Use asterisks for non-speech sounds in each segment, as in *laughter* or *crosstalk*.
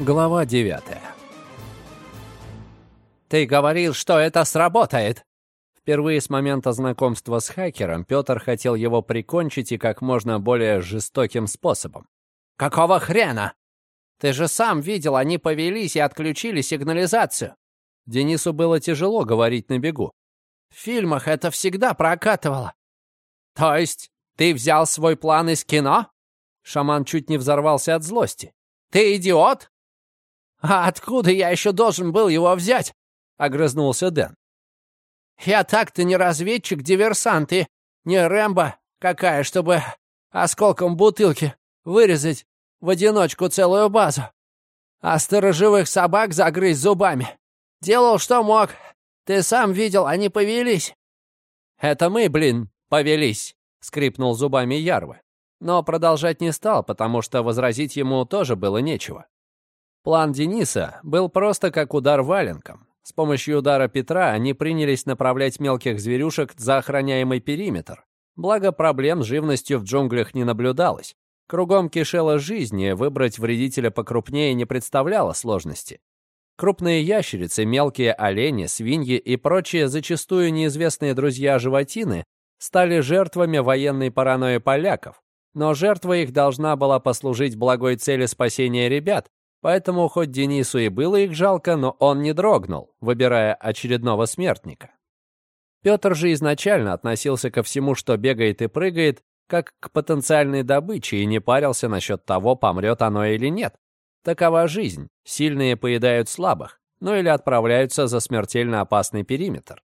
Глава 9 «Ты говорил, что это сработает!» Впервые с момента знакомства с хакером Петр хотел его прикончить и как можно более жестоким способом. «Какого хрена? Ты же сам видел, они повелись и отключили сигнализацию!» Денису было тяжело говорить на бегу. «В фильмах это всегда прокатывало». «То есть ты взял свой план из кино?» Шаман чуть не взорвался от злости. «Ты идиот?» «А откуда я еще должен был его взять?» — огрызнулся Дэн. Я так-то не разведчик-диверсант и не Рэмбо какая, чтобы осколком бутылки вырезать в одиночку целую базу. А сторожевых собак загрызть зубами. Делал, что мог. Ты сам видел, они повелись. Это мы, блин, повелись, скрипнул зубами Ярвы. Но продолжать не стал, потому что возразить ему тоже было нечего. План Дениса был просто как удар валенком. С помощью удара Петра они принялись направлять мелких зверюшек за охраняемый периметр. Благо, проблем с живностью в джунглях не наблюдалось. Кругом кишела жизнь, и выбрать вредителя покрупнее не представляло сложности. Крупные ящерицы, мелкие олени, свиньи и прочие зачастую неизвестные друзья-животины стали жертвами военной паранойи поляков, но жертва их должна была послужить благой цели спасения ребят, Поэтому хоть Денису и было их жалко, но он не дрогнул, выбирая очередного смертника. Петр же изначально относился ко всему, что бегает и прыгает, как к потенциальной добыче и не парился насчет того, помрет оно или нет. Такова жизнь. Сильные поедают слабых, ну или отправляются за смертельно опасный периметр.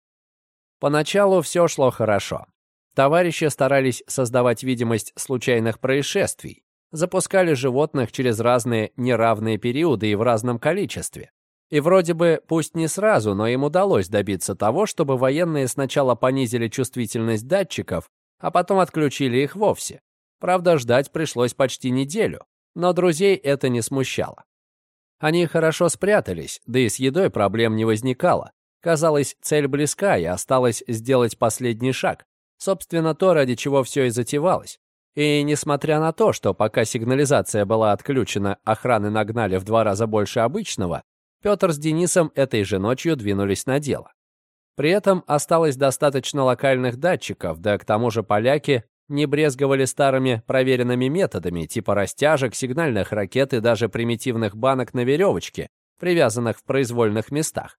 Поначалу все шло хорошо. Товарищи старались создавать видимость случайных происшествий, запускали животных через разные неравные периоды и в разном количестве. И вроде бы, пусть не сразу, но им удалось добиться того, чтобы военные сначала понизили чувствительность датчиков, а потом отключили их вовсе. Правда, ждать пришлось почти неделю, но друзей это не смущало. Они хорошо спрятались, да и с едой проблем не возникало. Казалось, цель близка, и осталось сделать последний шаг. Собственно, то, ради чего все и затевалось. И несмотря на то, что пока сигнализация была отключена, охраны нагнали в два раза больше обычного, Петр с Денисом этой же ночью двинулись на дело. При этом осталось достаточно локальных датчиков, да к тому же поляки не брезговали старыми проверенными методами типа растяжек, сигнальных ракет и даже примитивных банок на веревочке, привязанных в произвольных местах.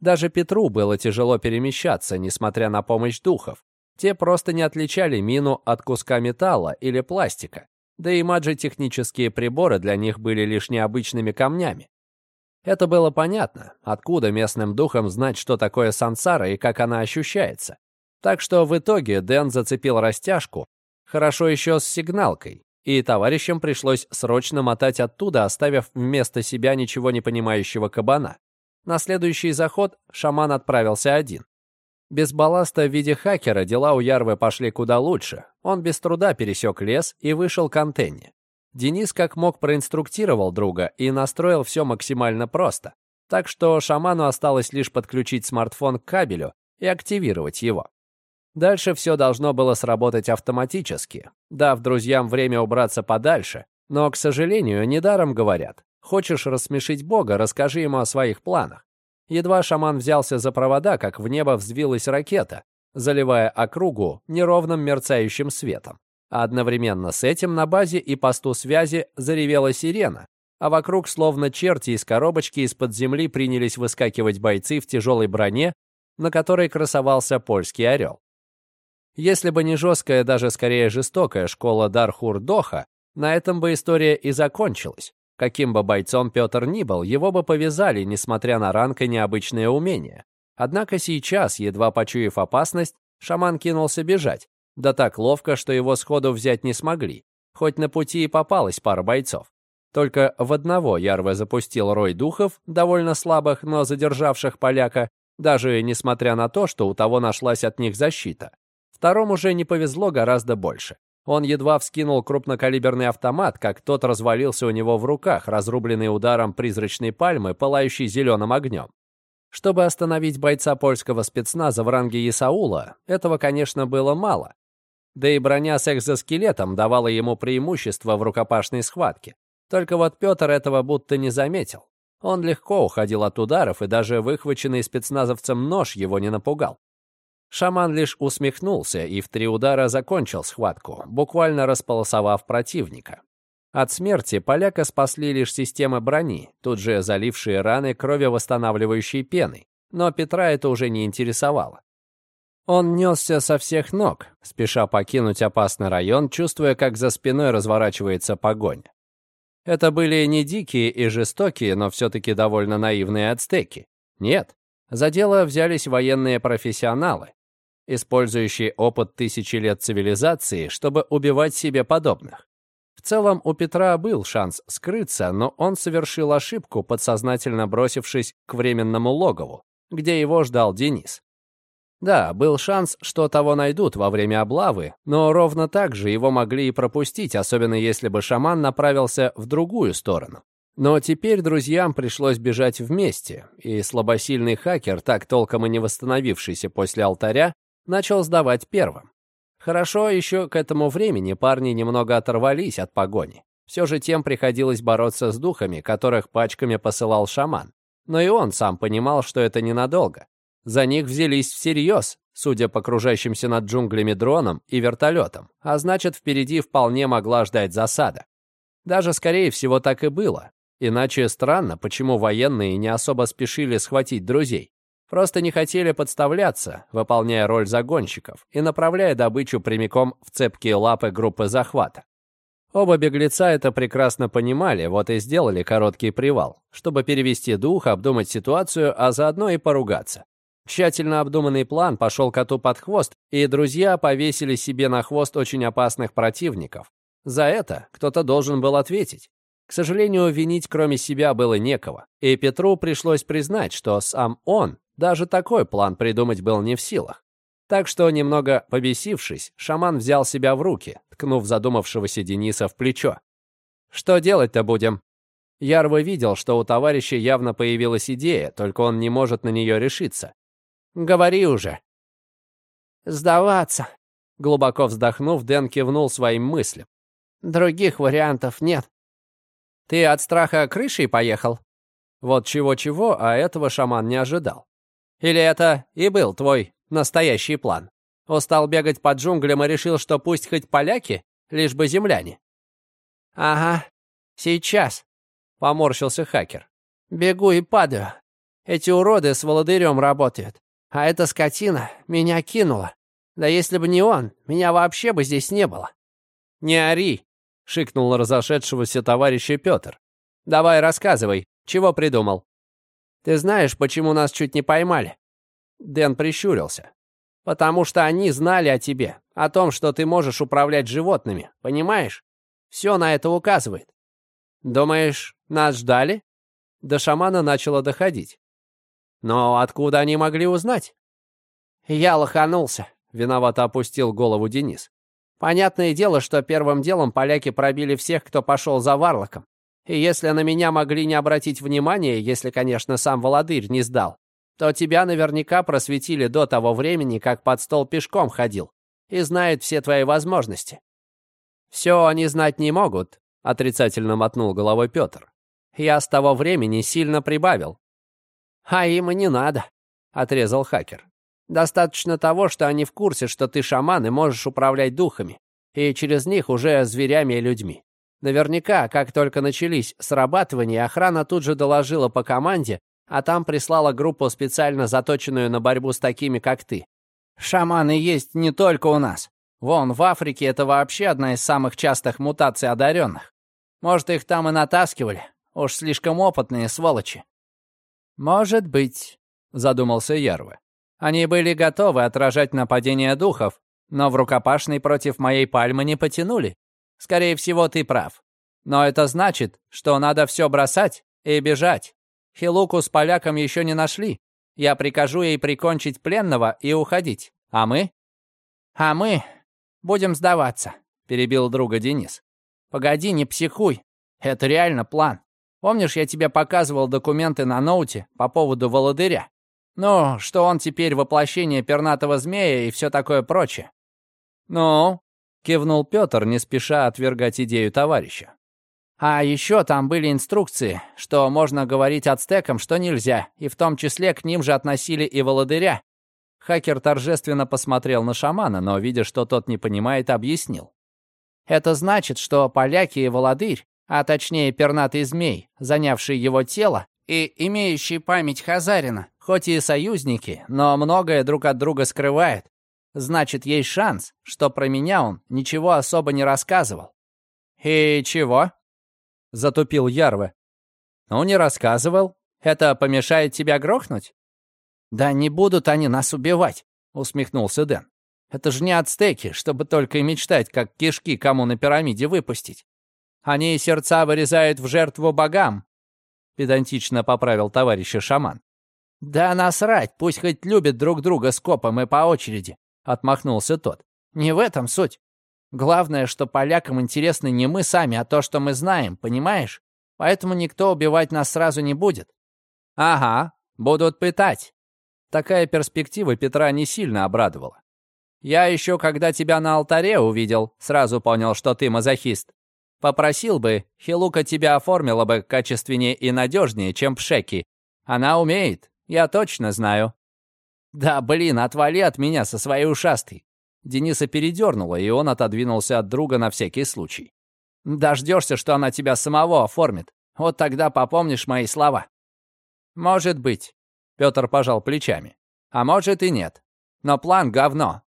Даже Петру было тяжело перемещаться, несмотря на помощь духов. Те просто не отличали мину от куска металла или пластика, да и маджи-технические приборы для них были лишь необычными камнями. Это было понятно, откуда местным духам знать, что такое сансара и как она ощущается. Так что в итоге Дэн зацепил растяжку, хорошо еще с сигналкой, и товарищам пришлось срочно мотать оттуда, оставив вместо себя ничего не понимающего кабана. На следующий заход шаман отправился один. Без балласта в виде хакера дела у Ярвы пошли куда лучше. Он без труда пересек лес и вышел к антенне. Денис как мог проинструктировал друга и настроил все максимально просто. Так что шаману осталось лишь подключить смартфон к кабелю и активировать его. Дальше все должно было сработать автоматически, дав друзьям время убраться подальше. Но, к сожалению, недаром говорят. Хочешь рассмешить Бога, расскажи ему о своих планах. Едва шаман взялся за провода, как в небо взвилась ракета, заливая округу неровным мерцающим светом. А одновременно с этим на базе и посту связи заревела сирена, а вокруг, словно черти из коробочки, из-под земли принялись выскакивать бойцы в тяжелой броне, на которой красовался польский орел. Если бы не жесткая, даже скорее жестокая школа Дархур-Доха, на этом бы история и закончилась. Каким бы бойцом Петр ни был, его бы повязали, несмотря на ранг и необычные умения. Однако сейчас, едва почуяв опасность, шаман кинулся бежать. Да так ловко, что его сходу взять не смогли. Хоть на пути и попалась пара бойцов. Только в одного Ярве запустил рой духов, довольно слабых, но задержавших поляка, даже несмотря на то, что у того нашлась от них защита. Второму же не повезло гораздо больше. Он едва вскинул крупнокалиберный автомат, как тот развалился у него в руках, разрубленный ударом призрачной пальмы, пылающей зеленым огнем. Чтобы остановить бойца польского спецназа в ранге Исаула, этого, конечно, было мало. Да и броня с экзоскелетом давала ему преимущество в рукопашной схватке. Только вот Петр этого будто не заметил. Он легко уходил от ударов, и даже выхваченный спецназовцем нож его не напугал. Шаман лишь усмехнулся и в три удара закончил схватку, буквально располосовав противника. От смерти поляка спасли лишь системы брони, тут же залившие раны кровевосстанавливающей пеной, но Петра это уже не интересовало. Он несся со всех ног, спеша покинуть опасный район, чувствуя, как за спиной разворачивается погоня. Это были не дикие и жестокие, но все-таки довольно наивные ацтеки. Нет, за дело взялись военные профессионалы, использующие опыт тысячи лет цивилизации, чтобы убивать себе подобных. В целом у Петра был шанс скрыться, но он совершил ошибку, подсознательно бросившись к временному логову, где его ждал Денис. Да, был шанс, что того найдут во время облавы, но ровно так же его могли и пропустить, особенно если бы шаман направился в другую сторону. Но теперь друзьям пришлось бежать вместе, и слабосильный хакер, так толком и не восстановившийся после алтаря, начал сдавать первым. Хорошо, еще к этому времени парни немного оторвались от погони. Все же тем приходилось бороться с духами, которых пачками посылал шаман. Но и он сам понимал, что это ненадолго. За них взялись всерьез, судя по кружащимся над джунглями дронам и вертолетам, а значит, впереди вполне могла ждать засада. Даже, скорее всего, так и было. Иначе странно, почему военные не особо спешили схватить друзей. Просто не хотели подставляться, выполняя роль загонщиков и направляя добычу прямиком в цепкие лапы группы захвата. Оба беглеца это прекрасно понимали, вот и сделали короткий привал, чтобы перевести дух, обдумать ситуацию, а заодно и поругаться. Тщательно обдуманный план пошел коту под хвост, и друзья повесили себе на хвост очень опасных противников. За это кто-то должен был ответить. К сожалению, винить кроме себя было некого, и Петру пришлось признать, что сам он даже такой план придумать был не в силах. Так что, немного побесившись, шаман взял себя в руки, ткнув задумавшегося Дениса в плечо. «Что делать-то будем?» Ярво видел, что у товарища явно появилась идея, только он не может на нее решиться. «Говори уже». «Сдаваться», — глубоко вздохнув, Дэн кивнул своим мыслям. «Других вариантов нет». «Ты от страха крышей поехал?» Вот чего-чего, а этого шаман не ожидал. Или это и был твой настоящий план? Устал бегать по джунглям и решил, что пусть хоть поляки, лишь бы земляне?» «Ага, сейчас», — поморщился хакер. «Бегу и падаю. Эти уроды с володырем работают. А эта скотина меня кинула. Да если бы не он, меня вообще бы здесь не было». «Не ори», — шикнул разошедшегося товарища Петр. «Давай рассказывай, чего придумал?» Ты знаешь, почему нас чуть не поймали?» Дэн прищурился. «Потому что они знали о тебе, о том, что ты можешь управлять животными, понимаешь? Все на это указывает». «Думаешь, нас ждали?» До шамана начало доходить. «Но откуда они могли узнать?» «Я лоханулся», — виновато опустил голову Денис. «Понятное дело, что первым делом поляки пробили всех, кто пошел за Варлоком. И если на меня могли не обратить внимания, если, конечно, сам Володырь не сдал, то тебя наверняка просветили до того времени, как под стол пешком ходил, и знают все твои возможности». «Все они знать не могут», — отрицательно мотнул головой Петр. «Я с того времени сильно прибавил». «А им и не надо», — отрезал хакер. «Достаточно того, что они в курсе, что ты шаман и можешь управлять духами, и через них уже зверями и людьми. Наверняка, как только начались срабатывания, охрана тут же доложила по команде, а там прислала группу, специально заточенную на борьбу с такими, как ты. Шаманы есть не только у нас. Вон, в Африке это вообще одна из самых частых мутаций одаренных. Может, их там и натаскивали. Уж слишком опытные сволочи. «Может быть», — задумался Ярвы. «Они были готовы отражать нападение духов, но в рукопашный против моей пальмы не потянули. Скорее всего, ты прав. Но это значит, что надо все бросать и бежать. Хилуку с поляком еще не нашли. Я прикажу ей прикончить пленного и уходить. А мы? А мы будем сдаваться, перебил друга Денис. Погоди, не психуй. Это реально план. Помнишь, я тебе показывал документы на ноуте по поводу Володыря? Ну, что он теперь воплощение пернатого змея и все такое прочее. Ну, Кивнул Петр, не спеша отвергать идею товарища. А еще там были инструкции, что можно говорить ацтекам, что нельзя, и в том числе к ним же относили и володыря. Хакер торжественно посмотрел на шамана, но, видя, что тот не понимает, объяснил. Это значит, что поляки и володырь, а точнее пернатый змей, занявший его тело, и имеющий память Хазарина, хоть и союзники, но многое друг от друга скрывает. Значит, есть шанс, что про меня он ничего особо не рассказывал. «И чего?» — затупил Ярве. «Ну, не рассказывал. Это помешает тебя грохнуть?» «Да не будут они нас убивать», — усмехнулся Дэн. «Это же не ацтеки, чтобы только и мечтать, как кишки кому на пирамиде выпустить. Они сердца вырезают в жертву богам, педантично поправил товарища шаман. «Да насрать, пусть хоть любят друг друга с копом и по очереди», — отмахнулся тот. «Не в этом суть. Главное, что полякам интересны не мы сами, а то, что мы знаем, понимаешь? Поэтому никто убивать нас сразу не будет». «Ага, будут пытать». Такая перспектива Петра не сильно обрадовала. «Я еще, когда тебя на алтаре увидел, сразу понял, что ты мазохист. Попросил бы, Хилука тебя оформила бы качественнее и надежнее, чем Пшеки. Она умеет, я точно знаю». «Да, блин, отвали от меня со своей ушастой». Дениса передернула, и он отодвинулся от друга на всякий случай. «Дождешься, что она тебя самого оформит. Вот тогда попомнишь мои слова». «Может быть», — Петр пожал плечами. «А может и нет. Но план говно.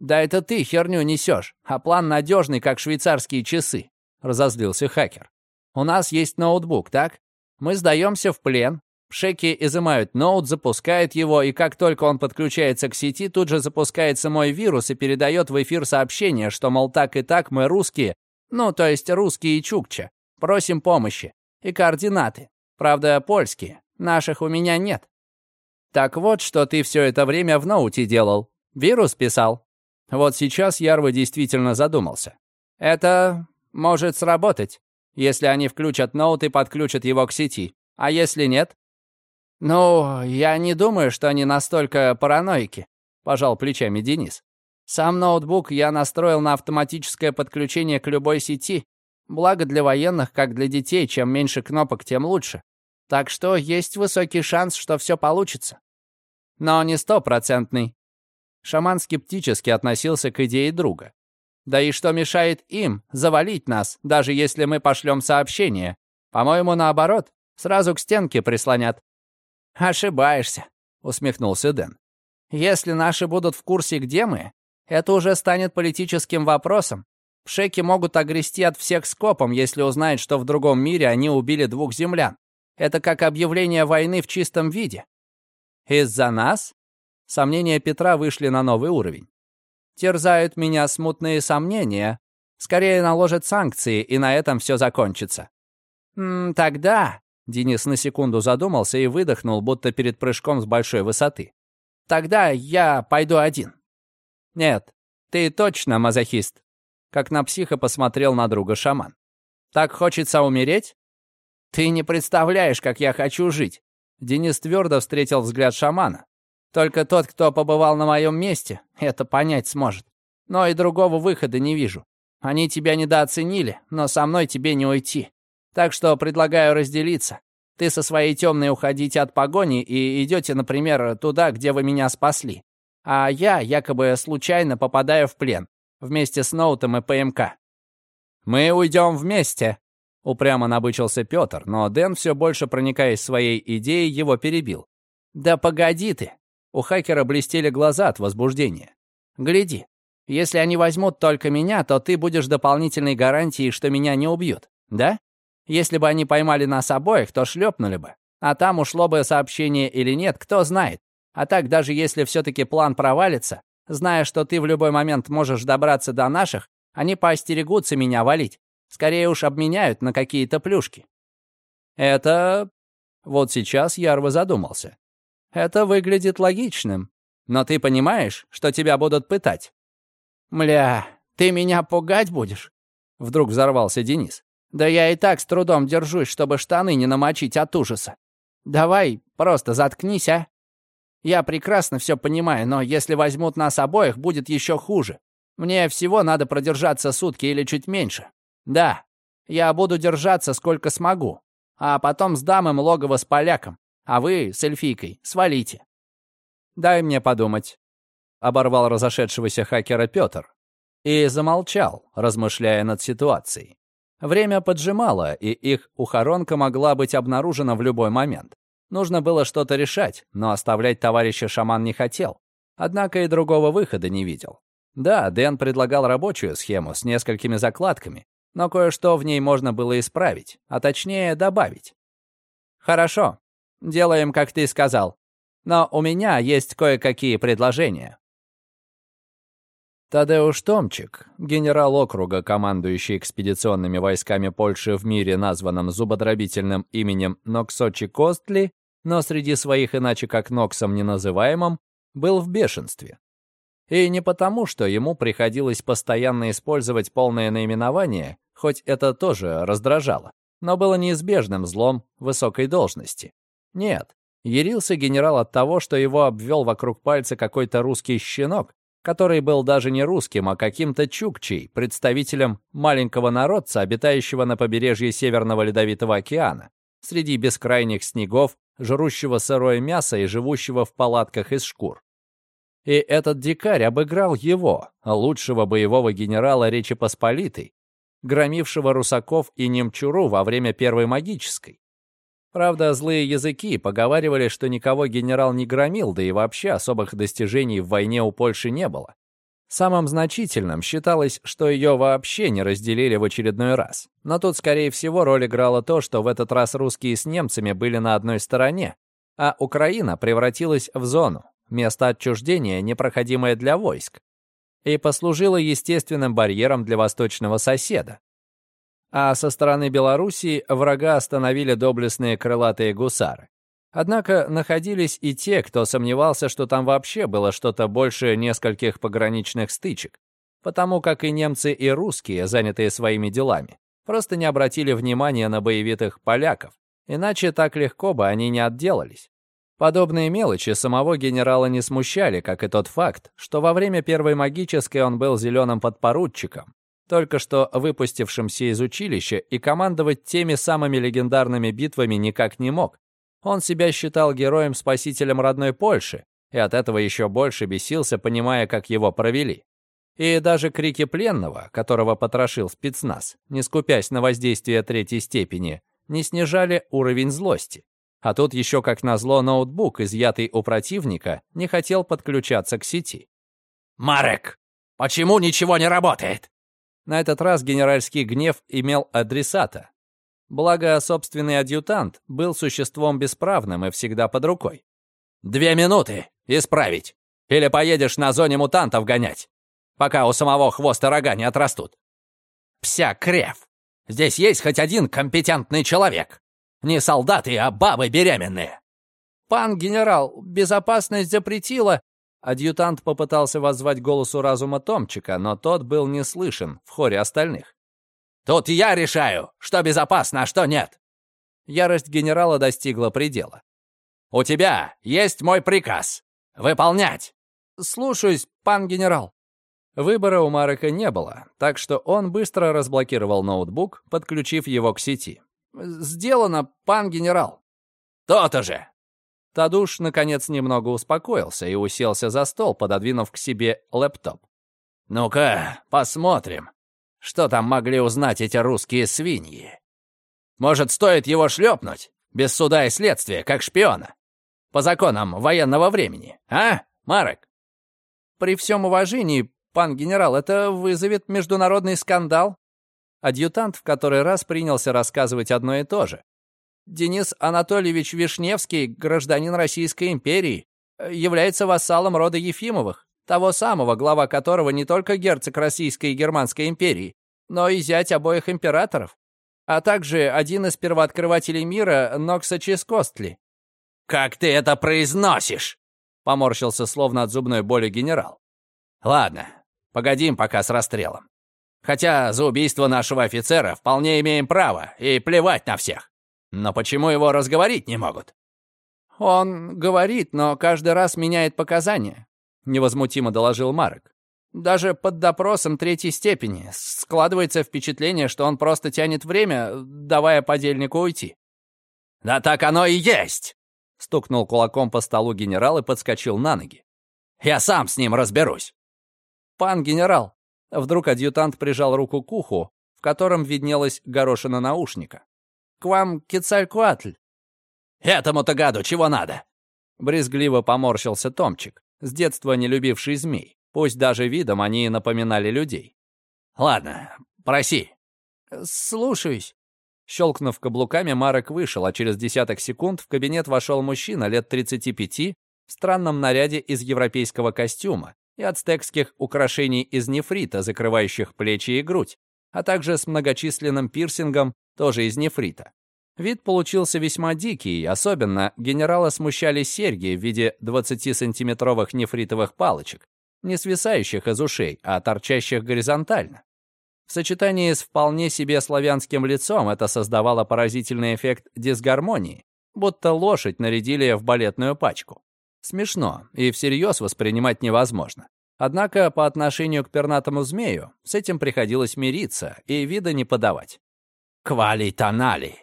«Да это ты херню несешь, а план надежный, как швейцарские часы», — разозлился хакер. «У нас есть ноутбук, так? Мы сдаемся в плен, Шеки изымают ноут, запускают его, и как только он подключается к сети, тут же запускается мой вирус и передает в эфир сообщение, что, мол, так и так мы русские, ну, то есть русские и чукча, просим помощи. И координаты. Правда, польские. Наших у меня нет. Так вот, что ты все это время в ноуте делал. Вирус писал. Вот сейчас Ярва действительно задумался. Это может сработать, если они включат ноут и подключат его к сети. А если нет? Ну, я не думаю, что они настолько параноики, пожал плечами Денис. Сам ноутбук я настроил на автоматическое подключение к любой сети. Благо для военных, как для детей, чем меньше кнопок, тем лучше. Так что есть высокий шанс, что все получится. Но не стопроцентный. Шаман скептически относился к идее друга. Да и что мешает им завалить нас, даже если мы пошлем сообщение? По-моему, наоборот, сразу к стенке прислонят. Ошибаешься, усмехнулся Дэн. Если наши будут в курсе, где мы, это уже станет политическим вопросом. Пшеки могут огрести от всех скопом, если узнают, что в другом мире они убили двух землян. Это как объявление войны в чистом виде. Из-за нас? Сомнения Петра вышли на новый уровень. Терзают меня смутные сомнения. Скорее наложат санкции, и на этом все закончится. Тогда... Денис на секунду задумался и выдохнул, будто перед прыжком с большой высоты. «Тогда я пойду один». «Нет, ты точно мазохист», — как на психа посмотрел на друга шаман. «Так хочется умереть?» «Ты не представляешь, как я хочу жить». Денис твердо встретил взгляд шамана. Только тот, кто побывал на моем месте, это понять сможет. Но и другого выхода не вижу. Они тебя недооценили, но со мной тебе не уйти. Так что предлагаю разделиться. Ты со своей темной уходите от погони и идете, например, туда, где вы меня спасли. А я якобы случайно попадаю в плен вместе с Ноутом и ПМК. Мы уйдем вместе, упрямо набычился Петр, но Дэн, все больше проникаясь своей идеей, его перебил. Да погоди ты, у хакера блестели глаза от возбуждения. «Гляди, если они возьмут только меня, то ты будешь дополнительной гарантией, что меня не убьют, да? Если бы они поймали нас обоих, то шлепнули бы. А там ушло бы сообщение или нет, кто знает. А так, даже если все-таки план провалится, зная, что ты в любой момент можешь добраться до наших, они поостерегутся меня валить. Скорее уж обменяют на какие-то плюшки. Это... Вот сейчас Ярво задумался. Это выглядит логичным. Но ты понимаешь, что тебя будут пытать?» «Мля, ты меня пугать будешь?» Вдруг взорвался Денис. «Да я и так с трудом держусь, чтобы штаны не намочить от ужаса. Давай просто заткнись, а? Я прекрасно все понимаю, но если возьмут нас обоих, будет еще хуже. Мне всего надо продержаться сутки или чуть меньше. Да, Я буду держаться сколько смогу, а потом сдам им логово с поляком, а вы с эльфийкой свалите». «Дай мне подумать», — оборвал разошедшегося хакера Петр и замолчал, размышляя над ситуацией. Время поджимало, и их ухоронка могла быть обнаружена в любой момент. Нужно было что-то решать, но оставлять товарища шаман не хотел. Однако и другого выхода не видел. Да, Дэн предлагал рабочую схему с несколькими закладками, но кое-что в ней можно было исправить, а точнее добавить. «Хорошо, делаем, как ты сказал. Но у меня есть кое-какие предложения». Тадеуш Томчик, генерал округа, командующий экспедиционными войсками Польши в мире, названном зубодробительным именем Ноксочи Костли, но среди своих иначе как Ноксом не называемым, был в бешенстве. И не потому, что ему приходилось постоянно использовать полное наименование, хоть это тоже раздражало, но было неизбежным злом высокой должности. Нет, ярился генерал от того, что его обвел вокруг пальца какой-то русский щенок, который был даже не русским, а каким-то чукчей, представителем маленького народца, обитающего на побережье Северного Ледовитого океана, среди бескрайних снегов, жрущего сырое мясо и живущего в палатках из шкур. И этот дикарь обыграл его, лучшего боевого генерала Речи Посполитой, громившего русаков и немчуру во время Первой магической. Правда, злые языки поговаривали, что никого генерал не громил, да и вообще особых достижений в войне у Польши не было. Самым значительным считалось, что ее вообще не разделили в очередной раз. Но тут, скорее всего, роль играло то, что в этот раз русские с немцами были на одной стороне, а Украина превратилась в зону, место отчуждения, непроходимое для войск, и послужило естественным барьером для восточного соседа а со стороны Белоруссии врага остановили доблестные крылатые гусары. Однако находились и те, кто сомневался, что там вообще было что-то больше нескольких пограничных стычек, потому как и немцы, и русские, занятые своими делами, просто не обратили внимания на боевитых поляков, иначе так легко бы они не отделались. Подобные мелочи самого генерала не смущали, как и тот факт, что во время Первой магической он был зеленым подпоручиком, только что выпустившимся из училища, и командовать теми самыми легендарными битвами никак не мог. Он себя считал героем-спасителем родной Польши, и от этого еще больше бесился, понимая, как его провели. И даже крики пленного, которого потрошил спецназ, не скупясь на воздействие третьей степени, не снижали уровень злости. А тут еще как назло ноутбук, изъятый у противника, не хотел подключаться к сети. «Марек, почему ничего не работает?» На этот раз генеральский гнев имел адресата. Благо, собственный адъютант был существом бесправным и всегда под рукой. «Две минуты! Исправить! Или поедешь на зоне мутантов гонять, пока у самого хвоста рога не отрастут!» «Пся крев! Здесь есть хоть один компетентный человек! Не солдаты, а бабы беременные!» «Пан генерал, безопасность запретила Адъютант попытался воззвать голосу разума Томчика, но тот был не слышен в хоре остальных. «Тут я решаю, что безопасно, а что нет!» Ярость генерала достигла предела. «У тебя есть мой приказ. Выполнять!» «Слушаюсь, пан генерал». Выбора у Марека не было, так что он быстро разблокировал ноутбук, подключив его к сети. «Сделано, пан генерал». «То-то же! Тадуш, наконец, немного успокоился и уселся за стол, пододвинув к себе лэптоп. «Ну-ка, посмотрим, что там могли узнать эти русские свиньи. Может, стоит его шлепнуть, без суда и следствия, как шпиона? По законам военного времени, а, Марек?» «При всем уважении, пан генерал, это вызовет международный скандал». Адъютант в который раз принялся рассказывать одно и то же, Денис Анатольевич Вишневский, гражданин Российской империи, является вассалом рода Ефимовых, того самого, глава которого не только герцог Российской и Германской империи, но и зять обоих императоров, а также один из первооткрывателей мира Нокса Ческостли. «Как ты это произносишь?» — поморщился словно от зубной боли генерал. «Ладно, погодим пока с расстрелом. Хотя за убийство нашего офицера вполне имеем право, и плевать на всех. Но почему его разговорить не могут?» «Он говорит, но каждый раз меняет показания», — невозмутимо доложил Марек. Даже под допросом третьей степени складывается впечатление, что он просто тянет время, давая подельнику уйти. «Да так оно и есть!» — стукнул кулаком по столу генерал и подскочил на ноги. «Я сам с ним разберусь!» «Пан генерал!» Вдруг адъютант прижал руку к уху, в котором виднелась горошина наушника. «К вам Кецалькуатль!» «Этому-то гаду чего надо?» Брезгливо поморщился Томчик, с детства не любивший змей. Пусть даже видом они напоминали людей. «Ладно, проси». «Слушаюсь». Щелкнув каблуками, Марок вышел, а через десяток секунд в кабинет вошел мужчина лет 35 в странном наряде из европейского костюма и ацтекских украшений из нефрита, закрывающих плечи и грудь, а также с многочисленным пирсингом, тоже из нефрита. Вид получился весьма дикий, особенно генерала смущали серьги в виде 20-сантиметровых нефритовых палочек, не свисающих из ушей, а торчащих горизонтально. В сочетании с вполне себе славянским лицом это создавало поразительный эффект дисгармонии, будто лошадь нарядили в балетную пачку. Смешно и всерьез воспринимать невозможно. Однако по отношению к пернатому змею с этим приходилось мириться и вида не подавать. «Квалитонали!»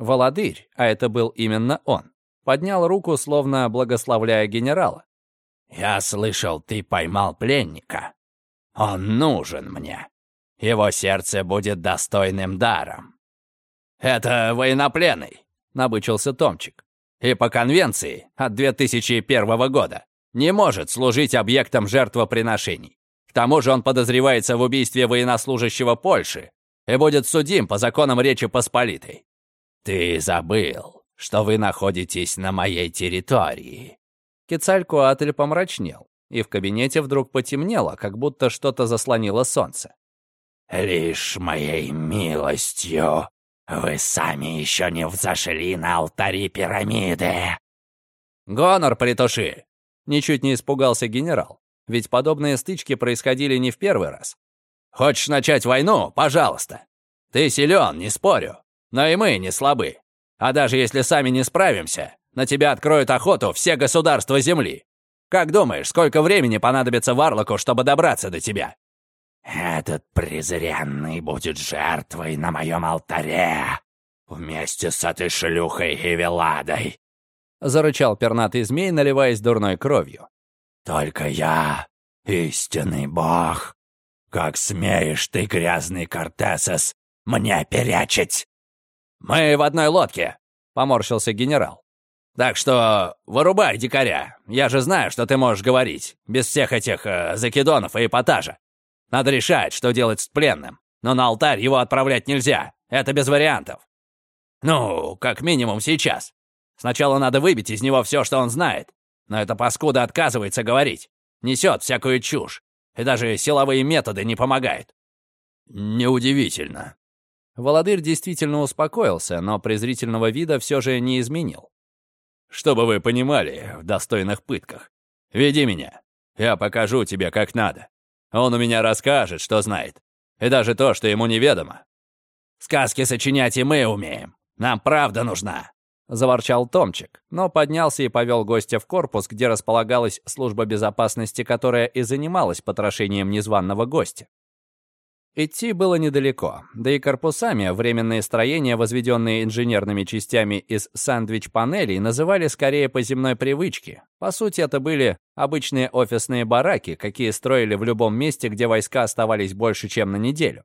Володырь, а это был именно он, поднял руку, словно благословляя генерала. «Я слышал, ты поймал пленника. Он нужен мне. Его сердце будет достойным даром». «Это военнопленный», — набычился Томчик. «И по конвенции от 2001 года не может служить объектом жертвоприношений. К тому же он подозревается в убийстве военнослужащего Польши и будет судим по законам Речи Посполитой. Ты забыл, что вы находитесь на моей территории. Кецалькуатль помрачнел, и в кабинете вдруг потемнело, как будто что-то заслонило солнце. «Лишь моей милостью вы сами еще не взошли на алтари пирамиды!» «Гонор притуши!» — ничуть не испугался генерал, ведь подобные стычки происходили не в первый раз. «Хочешь начать войну? Пожалуйста. Ты силен, не спорю, но и мы не слабы. А даже если сами не справимся, на тебя откроют охоту все государства Земли. Как думаешь, сколько времени понадобится Варлоку, чтобы добраться до тебя?» «Этот презренный будет жертвой на моем алтаре, вместе с этой шлюхой и Веладой», — зарычал пернатый змей, наливаясь дурной кровью. «Только я, истинный бог. Как смеешь ты, грязный Кортесос, мне перечить?» «Мы в одной лодке», — поморщился генерал. Так что вырубай дикаря. Я же знаю, что ты можешь говорить, без всех этих э, закидонов и эпатажа. Надо решать, что делать с пленным. Но на алтарь его отправлять нельзя. Это без вариантов. Ну, как минимум сейчас. Сначала надо выбить из него все, что он знает. Но эта паскуда отказывается говорить. Несет всякую чушь. И даже силовые методы не помогают. Неудивительно. Володырь действительно успокоился, но презрительного вида все же не изменил. Чтобы вы понимали, в достойных пытках. Веди меня. Я покажу тебе, как надо. Он у меня расскажет, что знает. И даже то, что ему неведомо. Сказки сочинять и мы умеем. Нам правда нужна. Заворчал Томчик, но поднялся и повел гостя в корпус, где располагалась служба безопасности, которая и занималась потрошением незваного гостя. Идти было недалеко, да и корпусами временные строения, возведенные инженерными частями из сэндвич-панелей, называли скорее по земной привычке. По сути, это были обычные офисные бараки, какие строили в любом месте, где войска оставались больше, чем на неделю.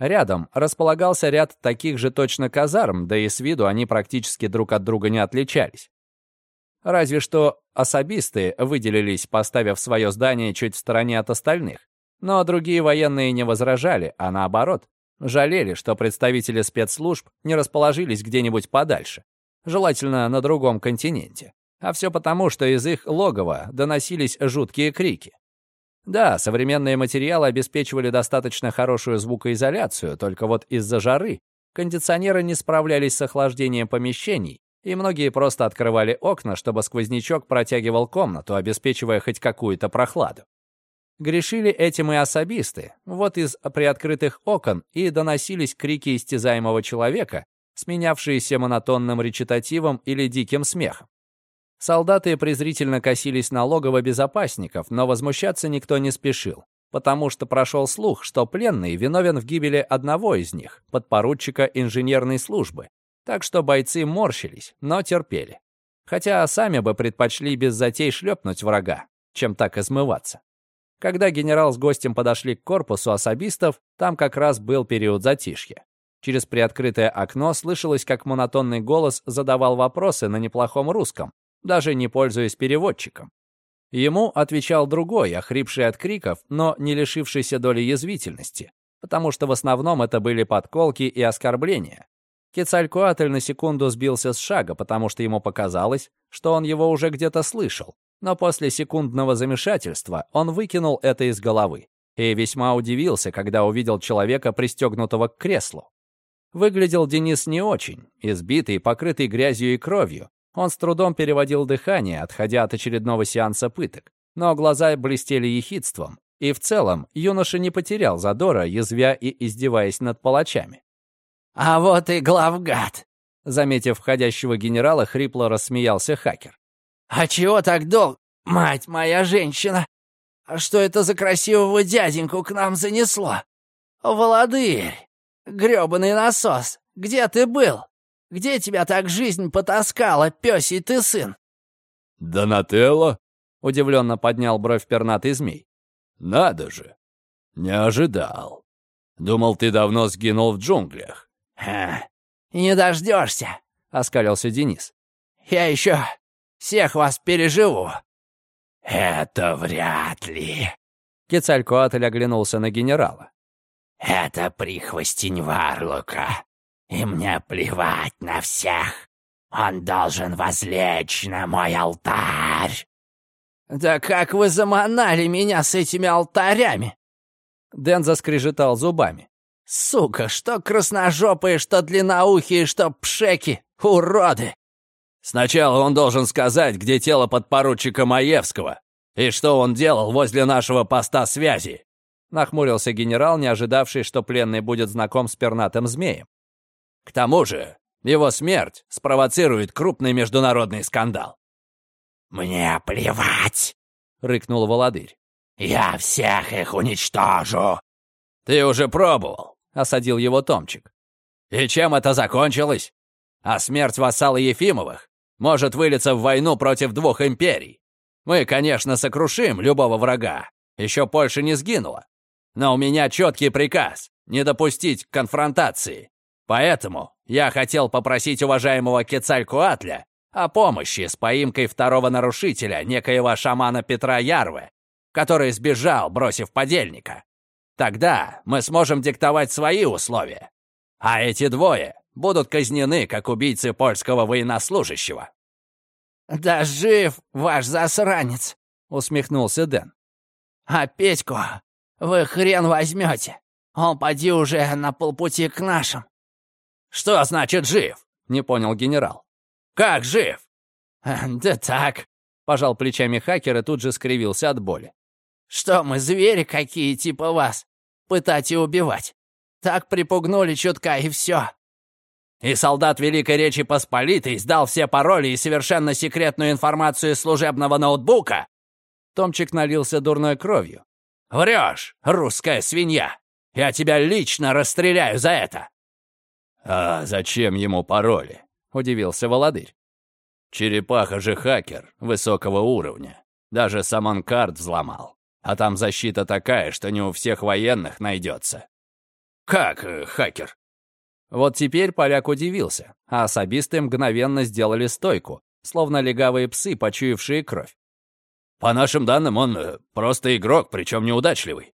Рядом располагался ряд таких же точно казарм, да и с виду они практически друг от друга не отличались. Разве что особисты выделились, поставив свое здание чуть в стороне от остальных. Но другие военные не возражали, а наоборот, жалели, что представители спецслужб не расположились где-нибудь подальше, желательно на другом континенте. А все потому, что из их логова доносились жуткие крики. Да, современные материалы обеспечивали достаточно хорошую звукоизоляцию, только вот из-за жары кондиционеры не справлялись с охлаждением помещений, и многие просто открывали окна, чтобы сквознячок протягивал комнату, обеспечивая хоть какую-то прохладу. Грешили этим и особисты. Вот из приоткрытых окон и доносились крики истязаемого человека, сменявшиеся монотонным речитативом или диким смехом. Солдаты презрительно косились на логово безопасников, но возмущаться никто не спешил. потому что прошел слух, что пленный виновен в гибели одного из них, подпоручика инженерной службы. Так что бойцы морщились, но терпели. Хотя сами бы предпочли без затей шлепнуть врага, чем так измываться. Когда генерал с гостем подошли к корпусу особистов, там как раз был период затишья. Через приоткрытое окно слышалось, как монотонный голос задавал вопросы на неплохом русском, даже не пользуясь переводчиком. Ему отвечал другой, охрипший от криков, но не лишившийся доли язвительности, потому что в основном это были подколки и оскорбления. Кецалькуатль на секунду сбился с шага, потому что ему показалось, что он его уже где-то слышал, но после секундного замешательства он выкинул это из головы и весьма удивился, когда увидел человека, пристегнутого к креслу. Выглядел Денис не очень, избитый, покрытый грязью и кровью. Он с трудом переводил дыхание, отходя от очередного сеанса пыток, но глаза блестели ехидством, и в целом юноша не потерял задора, язвя и издеваясь над палачами. «А вот и главгад!» Заметив входящего генерала, хрипло рассмеялся хакер. «А чего так долго, мать моя женщина? А что это за красивого дяденьку к нам занесло? Володырь, грёбаный насос, где ты был? Где тебя так жизнь потаскала, пёсий ты сын?» «Донателло?» — удивленно поднял бровь пернатый змей. «Надо же! Не ожидал. Думал, ты давно сгинул в джунглях». «Ха, не дождешься», — оскалился Денис. «Я еще всех вас переживу». «Это вряд ли». Кецалькоатль оглянулся на генерала. «Это прихвостень Варлока, и мне плевать на всех. Он должен возлечь на мой алтарь». «Да как вы заманали меня с этими алтарями?» Дэн заскрежетал зубами. «Сука, что красножопые, что длинноухие, что пшеки, уроды!» Сначала он должен сказать, где тело подпоручика Маевского и что он делал возле нашего поста связи. Нахмурился генерал, не ожидавший, что пленный будет знаком с пернатым змеем. К тому же, его смерть спровоцирует крупный международный скандал. «Мне плевать!» — рыкнул Володырь. «Я всех их уничтожу!» «Ты уже пробовал!» — осадил его Томчик. «И чем это закончилось? А смерть вассала Ефимовых может вылиться в войну против двух империй. Мы, конечно, сокрушим любого врага. Еще Польша не сгинула. Но у меня четкий приказ — не допустить конфронтации. Поэтому я хотел попросить уважаемого Кецалькуатля о помощи с поимкой второго нарушителя, некоего шамана Петра Ярвы, который сбежал, бросив подельника. Тогда мы сможем диктовать свои условия. А эти двое будут казнены, как убийцы польского военнослужащего». «Да жив ваш засранец!» — усмехнулся Дэн. «А Петьку вы хрен возьмете. Он поди уже на полпути к нашим». «Что значит жив?» — не понял генерал. «Как жив?» «Да так», — пожал плечами хакер и тут же скривился от боли. «Что мы, звери какие, типа вас, пытать и убивать? Так припугнули чутка, и все. И солдат Великой Речи Посполитой сдал все пароли и совершенно секретную информацию из служебного ноутбука. Томчик налился дурной кровью. «Врешь, русская свинья! Я тебя лично расстреляю за это!» «А зачем ему пароли?» — удивился Володырь. «Черепаха же хакер высокого уровня. Даже саманкард взломал. А там защита такая, что не у всех военных найдется». «Как э, хакер?» Вот теперь поляк удивился, а особисты мгновенно сделали стойку, словно легавые псы, почуявшие кровь. «По нашим данным, он э, просто игрок, причем неудачливый».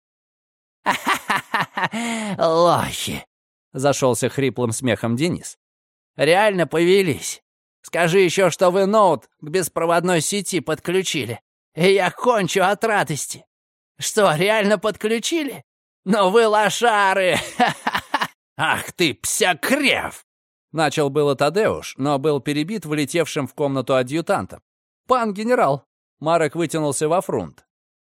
«Ха-ха-ха! *laughs* Лохи!» — зашелся хриплым смехом Денис. «Реально повелись. Скажи еще, что вы ноут к беспроводной сети подключили, и я кончу от радости. Что, реально подключили? Ну вы лошары! Ха-ха!» *laughs* «Ах ты, псякрев!» Начал было Тадеуш, но был перебит влетевшим в комнату адъютантом. «Пан генерал!» Марек вытянулся во фронт.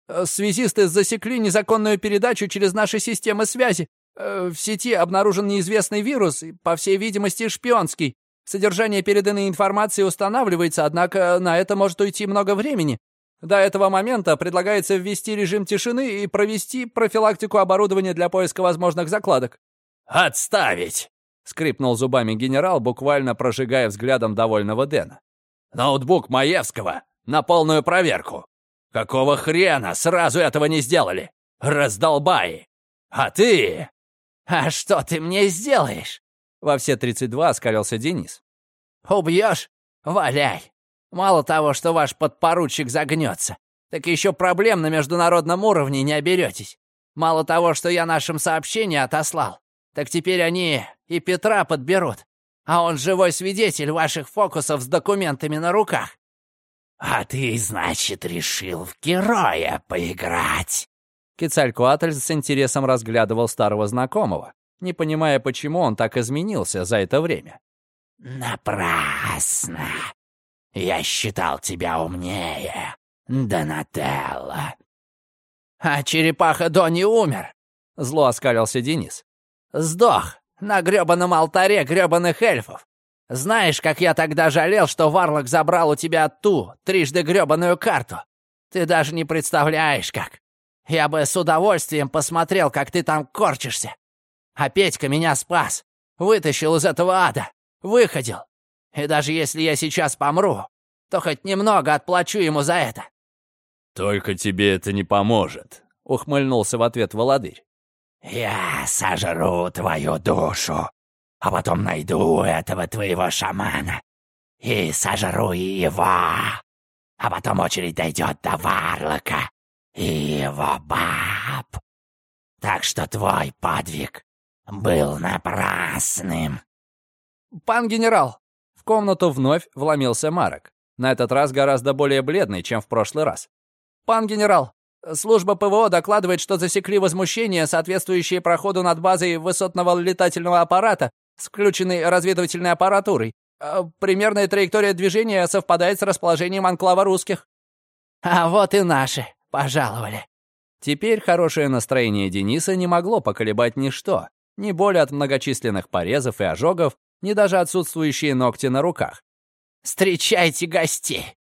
«Э, «Связисты засекли незаконную передачу через наши системы связи. Э, в сети обнаружен неизвестный вирус, по всей видимости, шпионский. Содержание переданной информации устанавливается, однако на это может уйти много времени. До этого момента предлагается ввести режим тишины и провести профилактику оборудования для поиска возможных закладок». «Отставить!» — скрипнул зубами генерал, буквально прожигая взглядом довольного Дэна. «Ноутбук Маевского на полную проверку. Какого хрена сразу этого не сделали? Раздолбай! А ты...» «А что ты мне сделаешь?» Во все 32 оскалился Денис. «Убьешь? Валяй! Мало того, что ваш подпоручик загнется, так еще проблем на международном уровне не оберетесь. Мало того, что я нашим сообщение отослал, так теперь они и Петра подберут. А он живой свидетель ваших фокусов с документами на руках. А ты, значит, решил в героя поиграть? Кицалькуатль с интересом разглядывал старого знакомого, не понимая, почему он так изменился за это время. «Напрасно! Я считал тебя умнее, Донателло!» «А черепаха Донни умер!» — зло оскалился Денис. «Сдох на грёбаном алтаре грёбаных эльфов! Знаешь, как я тогда жалел, что Варлок забрал у тебя ту, трижды грёбаную карту? Ты даже не представляешь, как! Я бы с удовольствием посмотрел, как ты там корчишься! А Петька меня спас, вытащил из этого ада, выходил. И даже если я сейчас помру, то хоть немного отплачу ему за это». «Только тебе это не поможет», — ухмыльнулся в ответ Володырь. «Я сожру твою душу, а потом найду этого твоего шамана и сожру его, а потом очередь дойдет до Варлока и его баб. Так что твой подвиг был напрасным». «Пан генерал!» В комнату вновь вломился Марок. На этот раз гораздо более бледный, чем в прошлый раз. «Пан генерал, служба ПВО докладывает, что засекли возмущение, соответствующее проходу над базой высотного летательного аппарата с включенной разведывательной аппаратурой. Э, примерная траектория движения совпадает с расположением анклава русских». «А вот и наши пожаловали». Теперь хорошее настроение Дениса не могло поколебать ничто. Ни боли от многочисленных порезов и ожогов, ни даже отсутствующие ногти на руках. «Встречайте гостей!»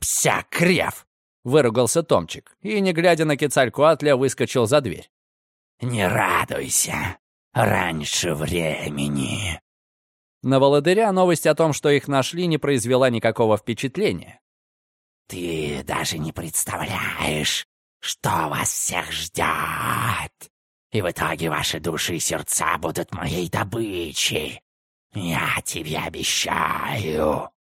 «Пся, крев!» — выругался Томчик и, не глядя на Кецалькуатля, выскочил за дверь. «Не радуйся раньше времени!» На Володыря новость о том, что их нашли, не произвела никакого впечатления. «Ты даже не представляешь, что вас всех ждет!» и в итоге ваши души и сердца будут моей добычей. Я тебе обещаю!»